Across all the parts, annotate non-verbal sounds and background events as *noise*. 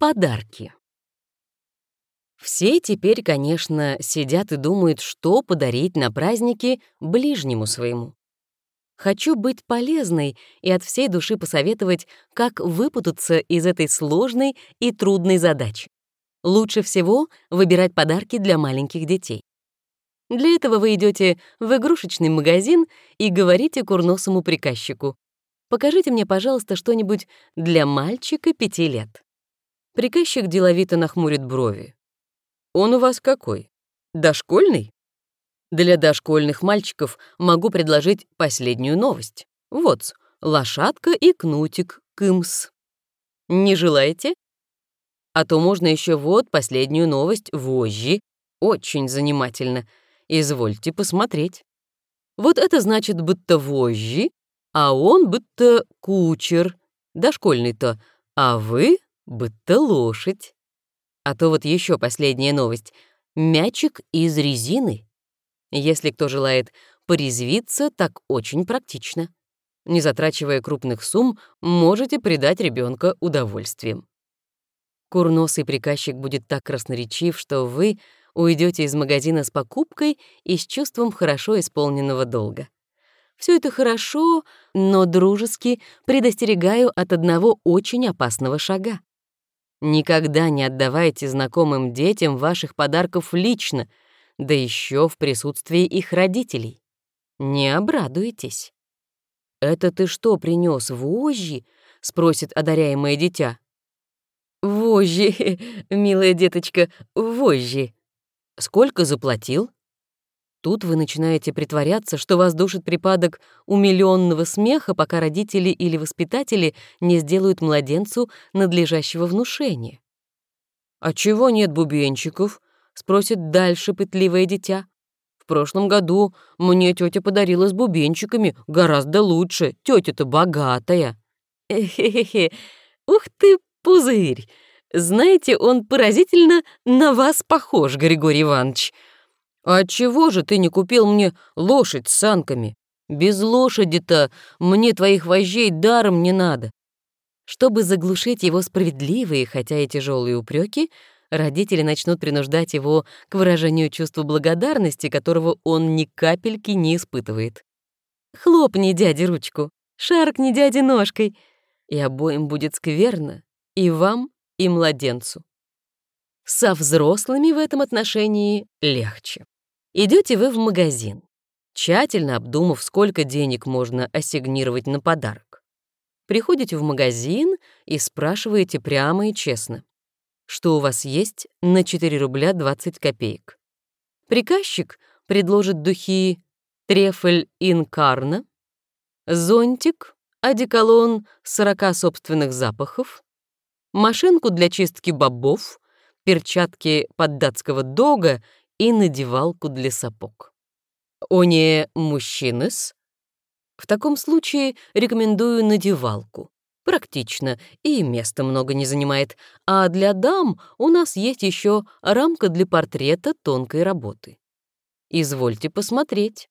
Подарки. Все теперь, конечно, сидят и думают, что подарить на праздники ближнему своему. Хочу быть полезной и от всей души посоветовать, как выпутаться из этой сложной и трудной задачи. Лучше всего выбирать подарки для маленьких детей. Для этого вы идете в игрушечный магазин и говорите курносому приказчику «Покажите мне, пожалуйста, что-нибудь для мальчика пяти лет». Приказчик деловито нахмурит брови. «Он у вас какой? Дошкольный?» Для дошкольных мальчиков могу предложить последнюю новость. Вот, лошадка и кнутик, кымс. Не желаете? А то можно еще вот последнюю новость, вожжи. Очень занимательно. Извольте посмотреть. Вот это значит будто вожжи, а он будто кучер, дошкольный-то, а вы будто лошадь. А то вот еще последняя новость. Мячик из резины. Если кто желает порезвиться, так очень практично. Не затрачивая крупных сумм, можете придать ребенка удовольствием. Курносый приказчик будет так красноречив, что вы уйдете из магазина с покупкой и с чувством хорошо исполненного долга. Все это хорошо, но дружески предостерегаю от одного очень опасного шага. Никогда не отдавайте знакомым детям ваших подарков лично, да еще в присутствии их родителей. Не обрадуйтесь. «Это ты что принес вожжи?» — спросит одаряемое дитя. «Вожжи, *laughs* милая деточка, вожжи. Сколько заплатил?» Тут вы начинаете притворяться, что вас душит припадок умилённого смеха, пока родители или воспитатели не сделают младенцу надлежащего внушения. «А чего нет бубенчиков?» — спросит дальше пытливое дитя. «В прошлом году мне тетя подарила с бубенчиками гораздо лучше. Тетя-то богатая». «Хе-хе-хе, ух ты, пузырь! Знаете, он поразительно на вас похож, Григорий Иванович». «А чего же ты не купил мне лошадь с санками? Без лошади-то мне твоих вожжей даром не надо». Чтобы заглушить его справедливые, хотя и тяжелые упреки, родители начнут принуждать его к выражению чувства благодарности, которого он ни капельки не испытывает. «Хлопни дяде ручку, шаркни дяде ножкой», и обоим будет скверно, и вам, и младенцу. Со взрослыми в этом отношении легче. Идете вы в магазин, тщательно обдумав, сколько денег можно ассигнировать на подарок. Приходите в магазин и спрашиваете прямо и честно, что у вас есть на 4 рубля 20 копеек. Приказчик предложит духи трефель инкарна, зонтик, одеколон 40 собственных запахов, машинку для чистки бобов, перчатки под датского дога и надевалку для сапог. Оне мужчинес? В таком случае рекомендую надевалку. Практично и места много не занимает. А для дам у нас есть еще рамка для портрета тонкой работы. Извольте посмотреть.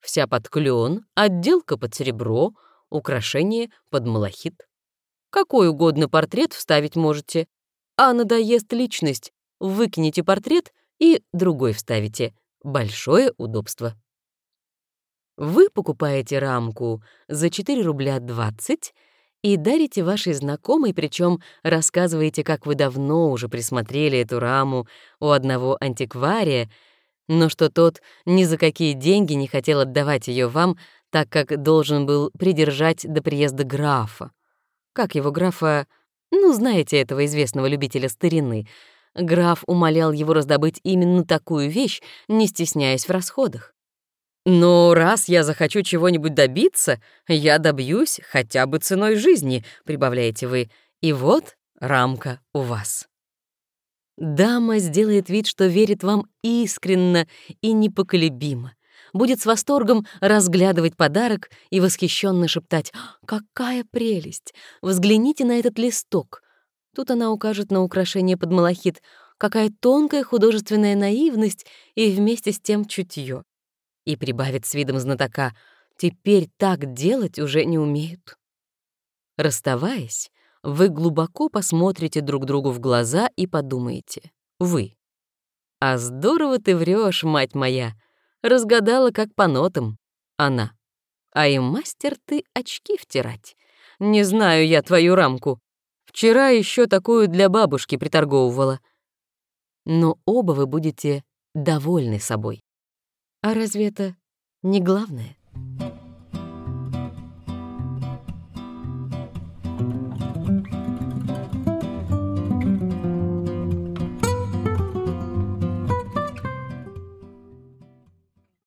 Вся под клен, отделка под серебро, украшение под малахит. Какой угодно портрет вставить можете. А надоест личность, выкинете портрет и другой вставите. Большое удобство. Вы покупаете рамку за 4 рубля 20 и дарите вашей знакомой, причем рассказываете, как вы давно уже присмотрели эту раму у одного антиквария, но что тот ни за какие деньги не хотел отдавать ее вам, так как должен был придержать до приезда графа. Как его графа... Ну, знаете этого известного любителя старины — Граф умолял его раздобыть именно такую вещь, не стесняясь в расходах. «Но раз я захочу чего-нибудь добиться, я добьюсь хотя бы ценой жизни», — прибавляете вы. И вот рамка у вас. Дама сделает вид, что верит вам искренно и непоколебимо. Будет с восторгом разглядывать подарок и восхищенно шептать «Какая прелесть! Взгляните на этот листок! Тут она укажет на украшение под малахит. Какая тонкая художественная наивность и вместе с тем чутье. И прибавит с видом знатока. Теперь так делать уже не умеют. Расставаясь, вы глубоко посмотрите друг другу в глаза и подумаете. Вы. А здорово ты врешь, мать моя. Разгадала как по нотам. Она. А и мастер ты очки втирать. Не знаю я твою рамку. Вчера еще такую для бабушки приторговывала. Но оба вы будете довольны собой. А разве это не главное?